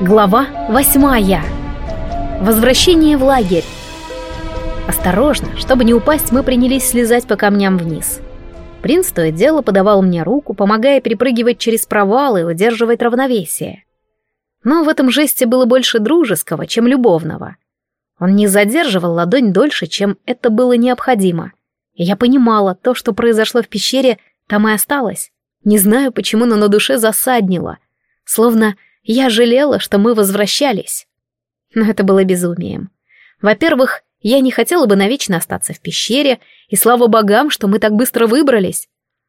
Глава восьмая. Возвращение в лагерь. Осторожно, чтобы не упасть, мы принялись слезать по камням вниз. Принц то и дело подавал мне руку, помогая перепрыгивать через провалы и удерживать равновесие. Но в этом жесте было больше дружеского, чем любовного. Он не задерживал ладонь дольше, чем это было необходимо. И я понимала, то, что произошло в пещере, там и осталось. Не знаю, почему, но на душе засаднило. Словно я жалела, что мы возвращались. Но это было безумием. Во-первых, я не хотела бы навечно остаться в пещере, и слава богам, что мы так быстро выбрались.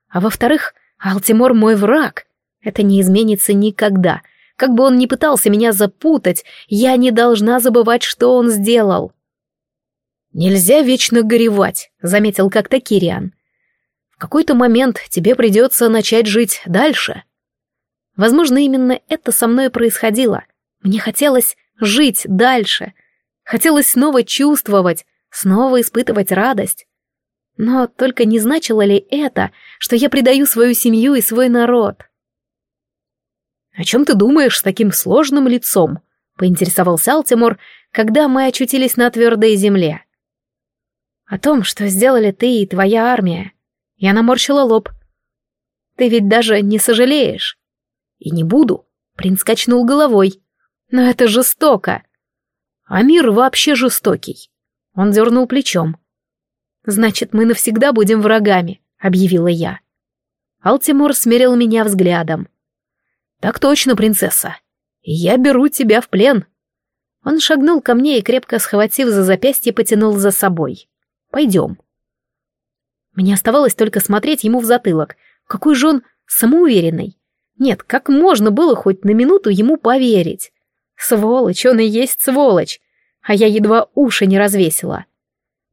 А во-вторых, Алтимор мой враг. Это не изменится никогда. Как бы он ни пытался меня запутать, я не должна забывать, что он сделал. «Нельзя вечно горевать», — заметил как-то Кириан. «В какой-то момент тебе придется начать жить дальше». Возможно, именно это со мной происходило. Мне хотелось жить дальше. Хотелось снова чувствовать, снова испытывать радость. Но только не значило ли это, что я предаю свою семью и свой народ? «О чем ты думаешь с таким сложным лицом?» — поинтересовался Алтимор, когда мы очутились на твердой земле. «О том, что сделали ты и твоя армия». Я наморщила лоб. «Ты ведь даже не сожалеешь?» И не буду. Принц качнул головой. Но это жестоко. А мир вообще жестокий. Он дернул плечом. Значит, мы навсегда будем врагами, объявила я. Алтимор смерил меня взглядом. Так точно, принцесса. Я беру тебя в плен. Он шагнул ко мне и, крепко схватив за запястье, потянул за собой. Пойдем. Мне оставалось только смотреть ему в затылок. Какой же он самоуверенный. Нет, как можно было хоть на минуту ему поверить? Сволочь, он и есть сволочь. А я едва уши не развесила.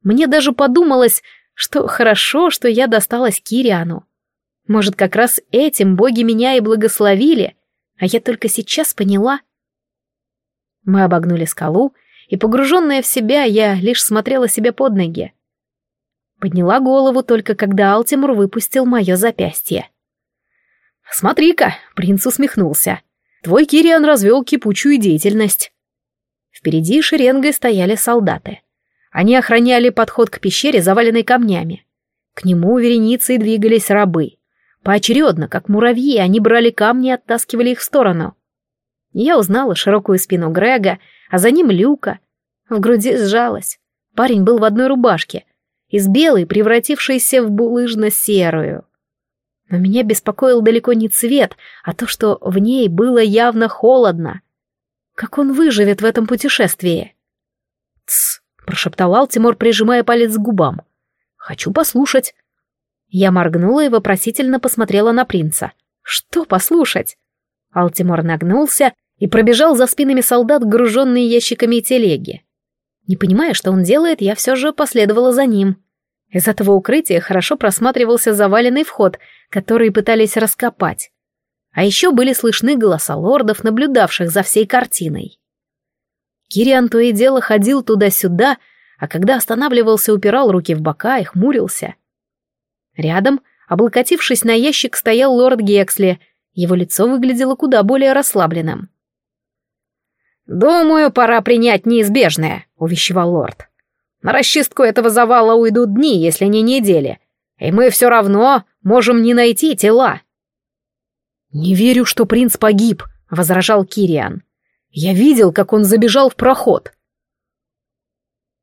Мне даже подумалось, что хорошо, что я досталась Кириану. Может, как раз этим боги меня и благословили, а я только сейчас поняла. Мы обогнули скалу, и, погруженная в себя, я лишь смотрела себе под ноги. Подняла голову только когда Алтимур выпустил мое запястье. «Смотри-ка!» — принц усмехнулся. «Твой Кириан развел кипучую деятельность». Впереди шеренгой стояли солдаты. Они охраняли подход к пещере, заваленной камнями. К нему вереницей двигались рабы. Поочередно, как муравьи, они брали камни и оттаскивали их в сторону. Я узнала широкую спину Грега, а за ним Люка. В груди сжалась. Парень был в одной рубашке, из белой, превратившейся в булыжно-серую. Но меня беспокоил далеко не цвет, а то, что в ней было явно холодно. Как он выживет в этом путешествии? «Тсс», — прошептал Алтимор, прижимая палец к губам. «Хочу послушать». Я моргнула и вопросительно посмотрела на принца. «Что послушать?» Алтимор нагнулся и пробежал за спинами солдат, груженные ящиками телеги. Не понимая, что он делает, я все же последовала за ним. Из этого укрытия хорошо просматривался заваленный вход, который пытались раскопать. А еще были слышны голоса лордов, наблюдавших за всей картиной. Кириан то и дело ходил туда-сюда, а когда останавливался, упирал руки в бока и хмурился. Рядом, облокотившись на ящик, стоял лорд Гексли, его лицо выглядело куда более расслабленным. «Думаю, пора принять неизбежное», — увещевал лорд. На расчистку этого завала уйдут дни, если не недели. И мы все равно можем не найти тела. «Не верю, что принц погиб», — возражал Кириан. «Я видел, как он забежал в проход».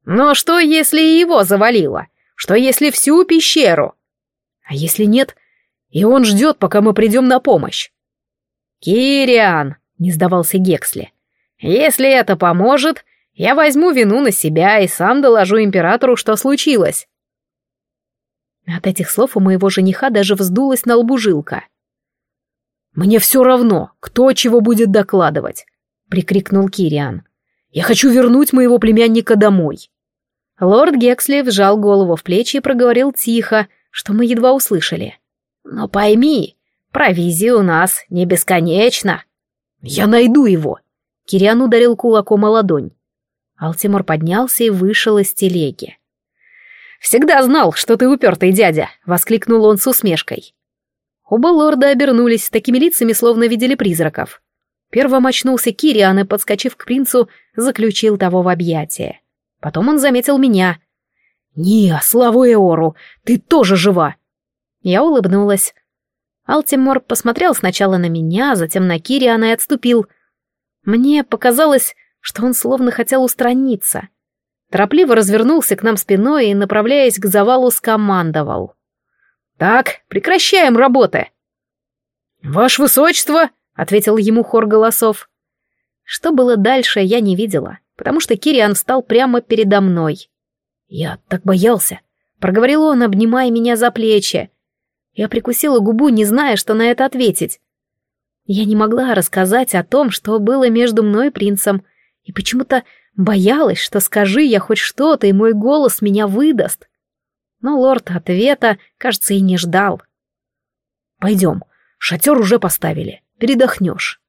«Но что, если его завалило? Что, если всю пещеру?» «А если нет? И он ждет, пока мы придем на помощь». «Кириан», — не сдавался Гексли, — «если это поможет, я возьму вину на себя и сам доложу императору, что случилось. От этих слов у моего жениха даже вздулась на лбу жилка. «Мне все равно, кто чего будет докладывать», — прикрикнул Кириан. «Я хочу вернуть моего племянника домой». Лорд Гексли вжал голову в плечи и проговорил тихо, что мы едва услышали. «Но пойми, провизия у нас не бесконечна». «Я найду его!» Кириан ударил кулаком о ладонь. Алтимор поднялся и вышел из телеги. «Всегда знал, что ты упертый дядя!» — воскликнул он с усмешкой. Оба лорда обернулись такими лицами, словно видели призраков. Первым очнулся Кириан и, подскочив к принцу, заключил того в объятия. Потом он заметил меня. «Ния, славу Эору, ты тоже жива!» Я улыбнулась. Алтимор посмотрел сначала на меня, затем на Кириана и отступил. Мне показалось, что он словно хотел устраниться. Торопливо развернулся к нам спиной и, направляясь к завалу, скомандовал. «Так, прекращаем работы!» «Ваше высочество!» — ответил ему хор голосов. Что было дальше, я не видела, потому что Кириан встал прямо передо мной. «Я так боялся», — проговорил он, обнимая меня за плечи. Я прикусила губу, не зная, что на это ответить. Я не могла рассказать о том, что было между мной и принцем, и почему-то боялась, что скажи я хоть что-то, и мой голос меня выдаст. Но лорд ответа, кажется, и не ждал. «Пойдем, шатер уже поставили, передохнешь».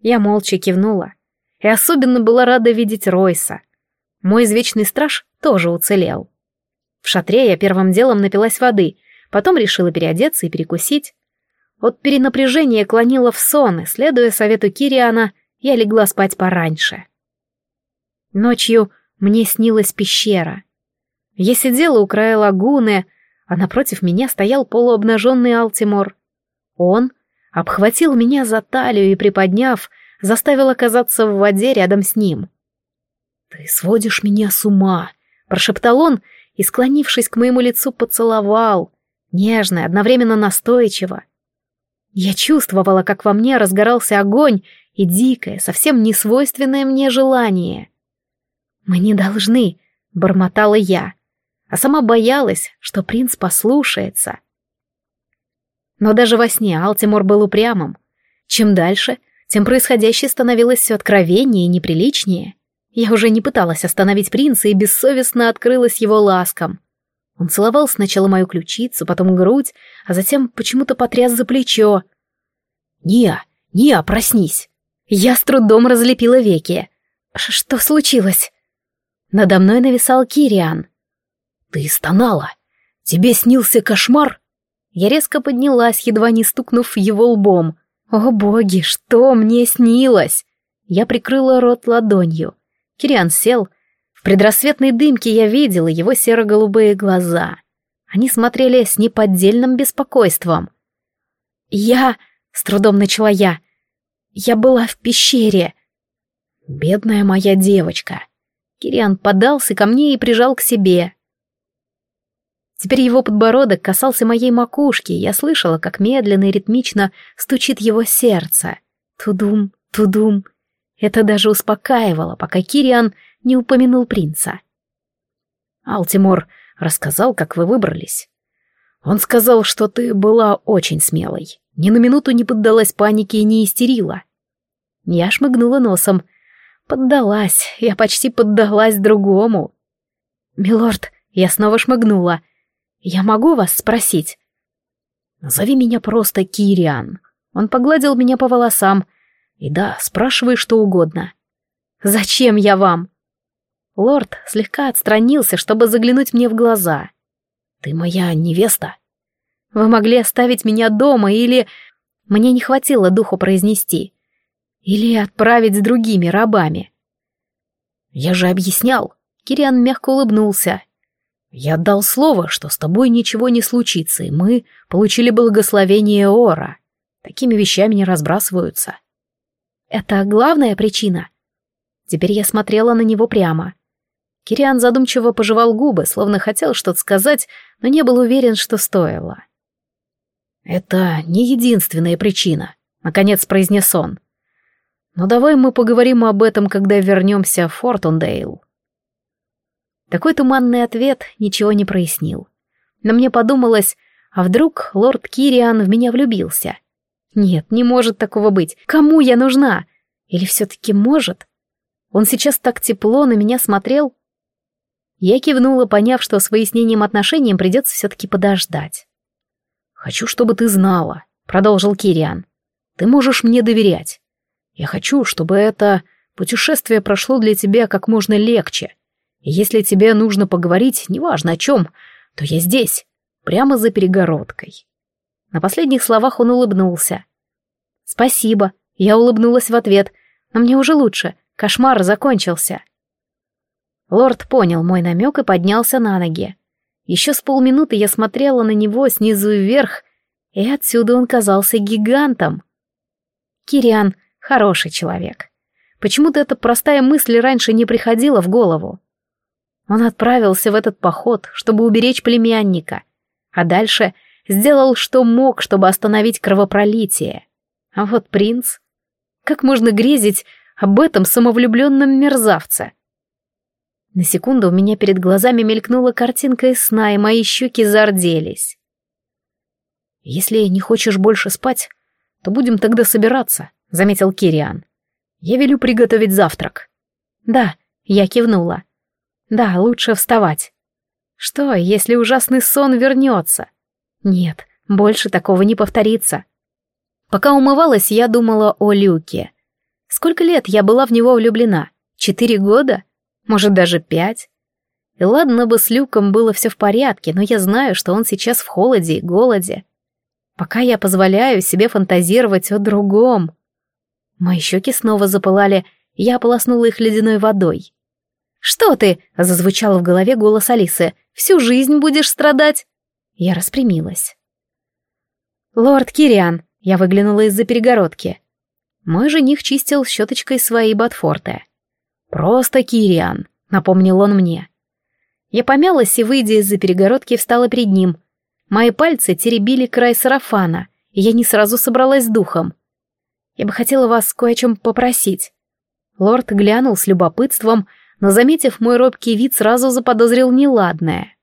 Я молча кивнула, и особенно была рада видеть Ройса. Мой извечный страж тоже уцелел. В шатре я первым делом напилась воды, потом решила переодеться и перекусить. От перенапряжения клонила в сон, и, следуя совету Кириана, я легла спать пораньше. Ночью мне снилась пещера. Я сидела у края лагуны, а напротив меня стоял полуобнаженный Алтимор. Он обхватил меня за талию и, приподняв, заставил оказаться в воде рядом с ним. «Ты сводишь меня с ума!» — прошептал он и, склонившись к моему лицу, поцеловал, нежно, одновременно настойчиво. Я чувствовала, как во мне разгорался огонь и дикое, совсем не свойственное мне желание. «Мы не должны», — бормотала я, а сама боялась, что принц послушается. Но даже во сне Алтимор был упрямым. Чем дальше, тем происходящее становилось все откровеннее и неприличнее. Я уже не пыталась остановить принца и бессовестно открылась его ласкам. Он целовал сначала мою ключицу, потом грудь, а затем почему-то потряс за плечо. «Ния! Ния, проснись!» Я с трудом разлепила веки. «Что случилось?» Надо мной нависал Кириан. «Ты стонала! Тебе снился кошмар?» Я резко поднялась, едва не стукнув его лбом. «О боги, что мне снилось?» Я прикрыла рот ладонью. Кириан сел, предрассветной дымке я видела его серо-голубые глаза. Они смотрели с неподдельным беспокойством. «Я...» — с трудом начала я. «Я была в пещере». «Бедная моя девочка». Кириан подался ко мне и прижал к себе. Теперь его подбородок касался моей макушки, я слышала, как медленно и ритмично стучит его сердце. Тудум, тудум. Это даже успокаивало, пока Кириан не упомянул принца. Алтимор рассказал, как вы выбрались. Он сказал, что ты была очень смелой, ни на минуту не поддалась панике и не истерила. Я шмыгнула носом. Поддалась, я почти поддалась другому. «Милорд», я снова шмыгнула. «Я могу вас спросить?» «Зови меня просто Кириан». Он погладил меня по волосам. «И да, спрашивай что угодно». «Зачем я вам?» Лорд слегка отстранился, чтобы заглянуть мне в глаза. «Ты моя невеста?» «Вы могли оставить меня дома или...» Мне не хватило духу произнести. «Или отправить с другими рабами?» «Я же объяснял». Кириан мягко улыбнулся. «Я дал слово, что с тобой ничего не случится, и мы получили благословение Ора. Такими вещами не разбрасываются». «Это главная причина?» Теперь я смотрела на него прямо. Кириан задумчиво пожевал губы, словно хотел что-то сказать, но не был уверен, что стоило. «Это не единственная причина», — наконец произнес он. «Но давай мы поговорим об этом, когда вернемся в Фортундейл». Такой туманный ответ ничего не прояснил. Но мне подумалось, а вдруг лорд Кириан в меня влюбился? Нет, не может такого быть. Кому я нужна? Или все-таки может? Он сейчас так тепло на меня смотрел, я кивнула, поняв, что с выяснением отношений придется все-таки подождать. «Хочу, чтобы ты знала», — продолжил Кириан. «Ты можешь мне доверять. Я хочу, чтобы это путешествие прошло для тебя как можно легче. И если тебе нужно поговорить, неважно о чем, то я здесь, прямо за перегородкой». На последних словах он улыбнулся. «Спасибо», — Я улыбнулась в ответ, но мне уже лучше, кошмар закончился. Лорд понял мой намек и поднялся на ноги. Еще с полминуты я смотрела на него снизу вверх, и отсюда он казался гигантом. Кириан — хороший человек. Почему-то эта простая мысль раньше не приходила в голову. Он отправился в этот поход, чтобы уберечь племянника, а дальше сделал, что мог, чтобы остановить кровопролитие. А вот принц... Как можно грезить об этом самовлюбленном мерзавце? На секунду у меня перед глазами мелькнула картинка из сна, и мои щеки зарделись. «Если не хочешь больше спать, то будем тогда собираться», — заметил Кириан. «Я велю приготовить завтрак». «Да», — я кивнула. «Да, лучше вставать». «Что, если ужасный сон вернется?» «Нет, больше такого не повторится». Пока умывалась, я думала о Люке. Сколько лет я была в него влюблена? Четыре года? Может, даже пять? И ладно бы с Люком было все в порядке, но я знаю, что он сейчас в холоде и голоде. Пока я позволяю себе фантазировать о другом. Мои щеки снова запылали, я ополоснула их ледяной водой. «Что ты?» — зазвучал в голове голос Алисы. «Всю жизнь будешь страдать?» Я распрямилась. «Лорд Кириан», — я выглянула из-за перегородки. Мой жених чистил щеточкой свои ботфорты. «Просто Кириан», — напомнил он мне. Я помялась и, выйдя из-за перегородки, встала перед ним. Мои пальцы теребили край сарафана, и я не сразу собралась с духом. Я бы хотела вас кое о чем попросить. Лорд глянул с любопытством, но, заметив мой робкий вид, сразу заподозрил неладное.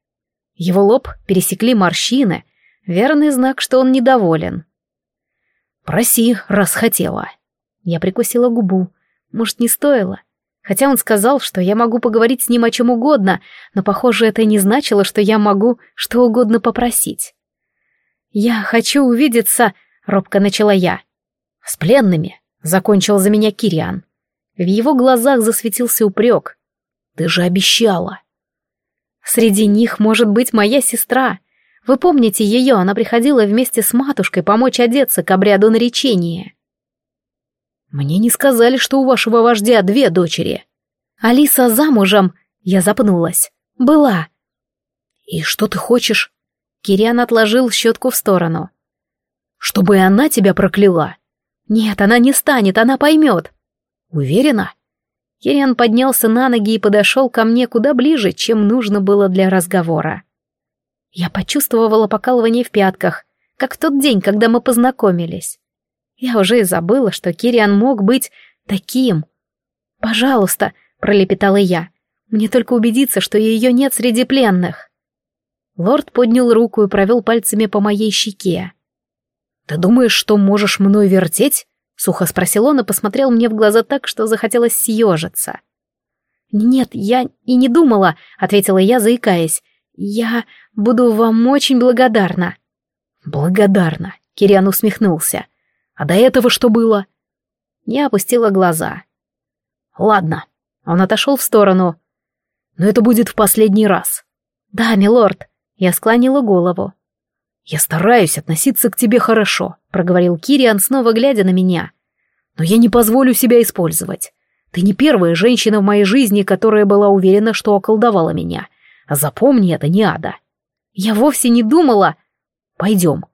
Его лоб пересекли морщины, верный знак, что он недоволен. «Проси, раз хотела». Я прикусила губу. Может, не стоило? Хотя он сказал, что я могу поговорить с ним о чем угодно, но, похоже, это не значило, что я могу что угодно попросить. «Я хочу увидеться», — робко начала я. «С пленными», — закончил за меня Кириан. В его глазах засветился упрек. «Ты же обещала». «Среди них может быть моя сестра. Вы помните ее, она приходила вместе с матушкой помочь одеться к обряду наречения». «Мне не сказали, что у вашего вождя две дочери». «Алиса замужем», — я запнулась. «Была». «И что ты хочешь?» Кириан отложил щетку в сторону. «Чтобы она тебя прокляла?» «Нет, она не станет, она поймет». «Уверена?» Кириан поднялся на ноги и подошел ко мне куда ближе, чем нужно было для разговора. Я почувствовала покалывание в пятках, как в тот день, когда мы познакомились. Я уже и забыла, что Кириан мог быть таким. «Пожалуйста», — пролепетала я, — «мне только убедиться, что ее нет среди пленных». Лорд поднял руку и провел пальцами по моей щеке. «Ты думаешь, что можешь мной вертеть?» — сухо спросил он и посмотрел мне в глаза так, что захотелось съежиться. «Нет, я и не думала», — ответила я, заикаясь. «Я буду вам очень благодарна». «Благодарна», — Кириан усмехнулся. А до этого что было? Я опустила глаза. Ладно. Он отошел в сторону. Но это будет в последний раз. Да, милорд. Я склонила голову. Я стараюсь относиться к тебе хорошо, проговорил Кириан, снова глядя на меня. Но я не позволю себя использовать. Ты не первая женщина в моей жизни, которая была уверена, что околдовала меня. А запомни это, не ада. Я вовсе не думала... Пойдем.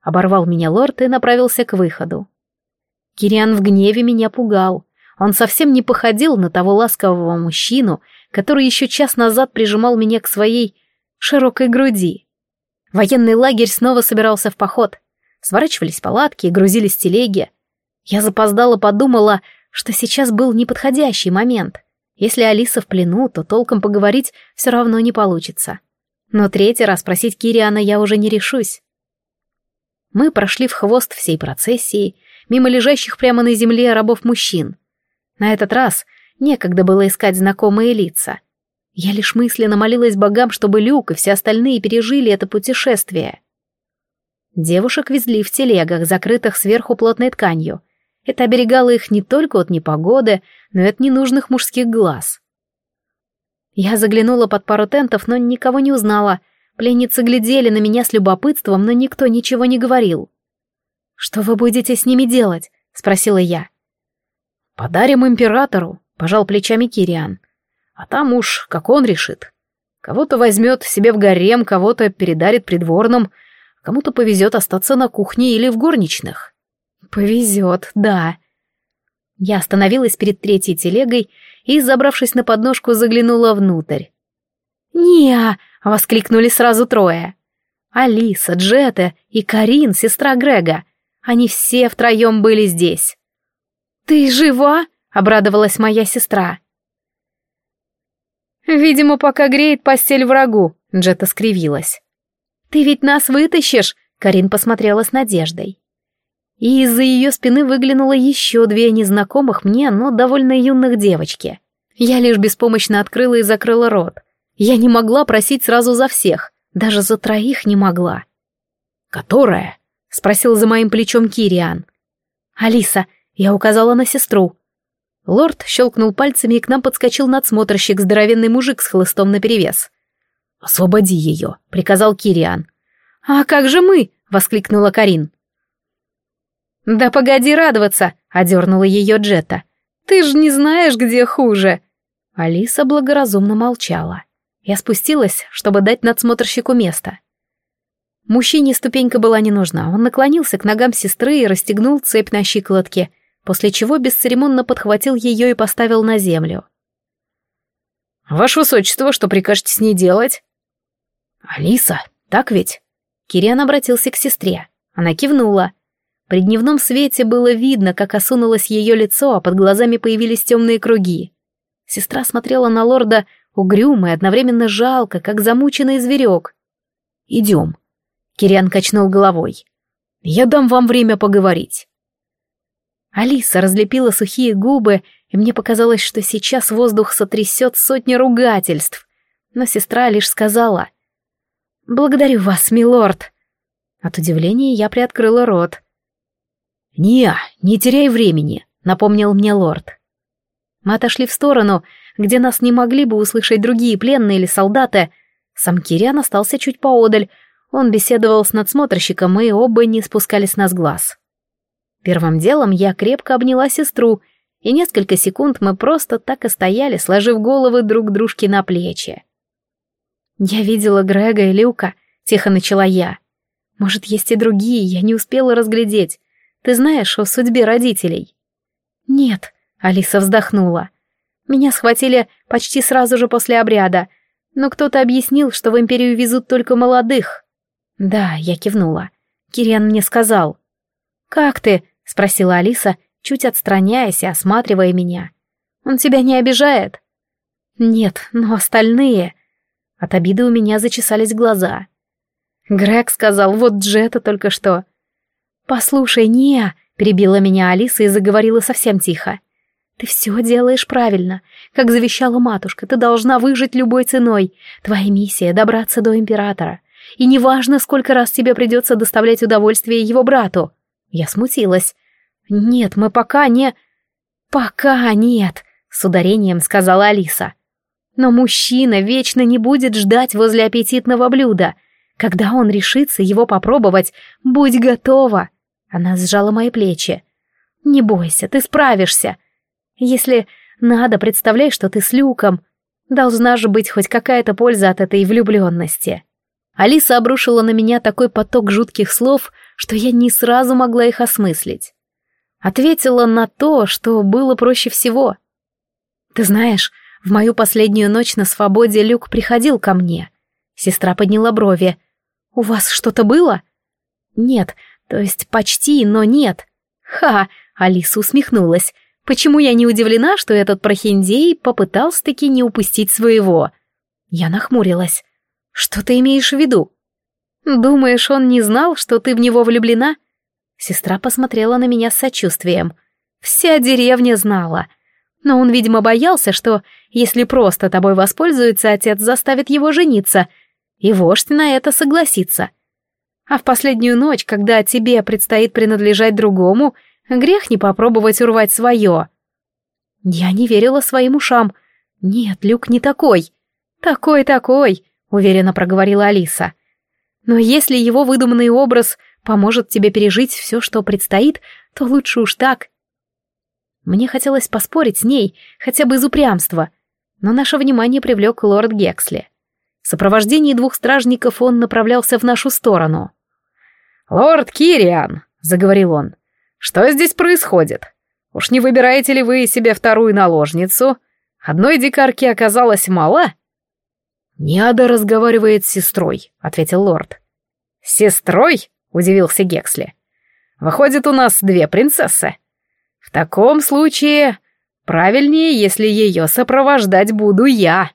Оборвал меня лорд и направился к выходу. Кириан в гневе меня пугал. Он совсем не походил на того ласкового мужчину, который еще час назад прижимал меня к своей широкой груди. Военный лагерь снова собирался в поход. Сворачивались палатки и грузились телеги. Я запоздала подумала, что сейчас был неподходящий момент. Если Алиса в плену, то толком поговорить все равно не получится. Но третий раз просить Кириана я уже не решусь. Мы прошли в хвост всей процессии, мимо лежащих прямо на земле рабов-мужчин. На этот раз некогда было искать знакомые лица. Я лишь мысленно молилась богам, чтобы Люк и все остальные пережили это путешествие. Девушек везли в телегах, закрытых сверху плотной тканью. Это оберегало их не только от непогоды, но и от ненужных мужских глаз. Я заглянула под пару тентов, но никого не узнала — Пленницы глядели на меня с любопытством, но никто ничего не говорил. «Что вы будете с ними делать?» — спросила я. Подарим императору, пожал плечами Кириан. А там уж как он решит. Кого-то возьмет себе в гарем, кого-то передарит придворным, кому-то повезет остаться на кухне или в горничных. Повезет, да. Я остановилась перед третьей телегой и, забравшись на подножку, заглянула внутрь. «Не!» — воскликнули сразу трое. Алиса, Джета и Карин, сестра Грега. Они все втроем были здесь. «Ты жива?» — обрадовалась моя сестра. «Видимо, пока греет постель врагу», — Джета скривилась. «Ты ведь нас вытащишь?» — Карин посмотрела с надеждой. И из-за ее спины выглянуло еще две незнакомых мне, но довольно юных девочки. Я лишь беспомощно открыла и закрыла рот. Я не могла просить сразу за всех, даже за троих не могла. «Которая?» — спросил за моим плечом Кириан. «Алиса», — я указала на сестру. Лорд щелкнул пальцами, и к нам подскочил надсмотрщик, здоровенный мужик с хлыстом наперевес. «Освободи ее», — приказал Кириан. «А как же мы?» — воскликнула Карин. «Да погоди радоваться», — одернула ее Джета. «Ты ж не знаешь, где хуже». Алиса благоразумно молчала. Я спустилась, чтобы дать надсмотрщику место. Мужчине ступенька была не нужна. Он наклонился к ногам сестры и расстегнул цепь на щиколотке после чего бесцеремонно подхватил ее и поставил на землю. «Ваше высочество, что прикажете с ней делать?» «Алиса, так ведь?» Кириан обратился к сестре. Она кивнула. При дневном свете было видно, как осунулось ее лицо, а под глазами появились темные круги. Сестра смотрела на лорда угрюмо и одновременно жалко, как замученный зверек. «Идем». Кириан качнул головой. «Я дам вам время поговорить». Алиса разлепила сухие губы, и мне показалось, что сейчас воздух сотрясет сотни ругательств. Но сестра лишь сказала «Благодарю вас, милорд». От удивления я приоткрыла рот. «Не, не теряй времени», — напомнил мне лорд. Мы отошли в сторону, где нас не могли бы услышать другие пленные или солдаты. Сам Кириан остался чуть поодаль. Он беседовал с надсмотрщиком, и оба не спускали с нас глаз. Первым делом я крепко обняла сестру, и несколько секунд мы просто так и стояли, сложив головы друг дружки на плечи. «Я видела Грега и Люка», — тихо начала я. «Может, есть и другие, я не успела разглядеть. Ты знаешь о судьбе родителей?» «Нет», — Алиса вздохнула. «Меня схватили почти сразу же после обряда, но кто-то объяснил, что в Империю везут только молодых». «Да», — я кивнула. Кириан мне сказал. «Как ты?» — спросила Алиса, чуть отстраняясь и осматривая меня. «Он тебя не обижает?» «Нет, но остальные...» От обиды у меня зачесались глаза. Грег сказал, вот Джета только что. «Послушай, не...» — перебила меня Алиса и заговорила совсем тихо. «Ты все делаешь правильно. Как завещала матушка, ты должна выжить любой ценой. Твоя миссия — добраться до императора. И неважно, сколько раз тебе придется доставлять удовольствие его брату. Я смутилась. «Нет, мы пока не...» «Пока нет», — с ударением сказала Алиса. «Но мужчина вечно не будет ждать возле аппетитного блюда. Когда он решится его попробовать, будь готова». Она сжала мои плечи. «Не бойся, ты справишься. Если надо, представляй, что ты с Люком. Должна же быть хоть какая-то польза от этой влюбленности». Алиса обрушила на меня такой поток жутких слов, что я не сразу могла их осмыслить. Ответила на то, что было проще всего. «Ты знаешь, в мою последнюю ночь на свободе Люк приходил ко мне». Сестра подняла брови. «У вас что-то было?» «Нет, то есть почти, но нет». «Ха!» — Алиса усмехнулась. «Почему я не удивлена, что этот прохиндей попытался-таки не упустить своего?» Я нахмурилась. «Что ты имеешь в виду?» «Думаешь, он не знал, что ты в него влюблена?» Сестра посмотрела на меня с сочувствием. «Вся деревня знала. Но он, видимо, боялся, что, если просто тобой воспользуется, отец заставит его жениться, и вождь на это согласится. А в последнюю ночь, когда тебе предстоит принадлежать другому, грех не попробовать урвать свое». Я не верила своим ушам. «Нет, Люк не такой». «Такой-такой», — уверенно проговорила Алиса. Но если его выдуманный образ поможет тебе пережить все, что предстоит, то лучше уж так. Мне хотелось поспорить с ней, хотя бы из упрямства, но наше внимание привлек лорд Гексли. В сопровождении двух стражников он направлялся в нашу сторону. «Лорд Кириан», — заговорил он, — «что здесь происходит? Уж не выбираете ли вы себе вторую наложницу? Одной дикарки оказалось мало?» «Неада разговаривает с сестрой», — ответил лорд. «С сестрой?» — удивился Гексли. «Выходит, у нас две принцессы. В таком случае правильнее, если ее сопровождать буду я».